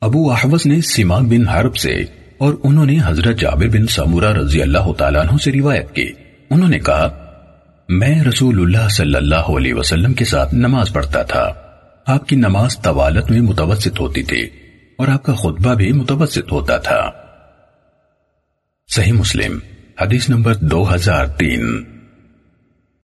ابو احوس نے سیما بن حرب سے اور انہوں نے حضرت جابر بن سمورہ رضی اللہ تعالیٰ عنہ سے روایت کی۔ انہوں نے کہا، میں رسول اللہ صلی اللہ علیہ وسلم کے ساتھ نماز پڑھتا تھا۔ آپ کی نماز طوالت میں متوسط ہوتی تھی اور آپ کا خطبہ بھی متوسط ہوتا تھا۔ صحیح مسلم، حدیث نمبر دو ہزار تین۔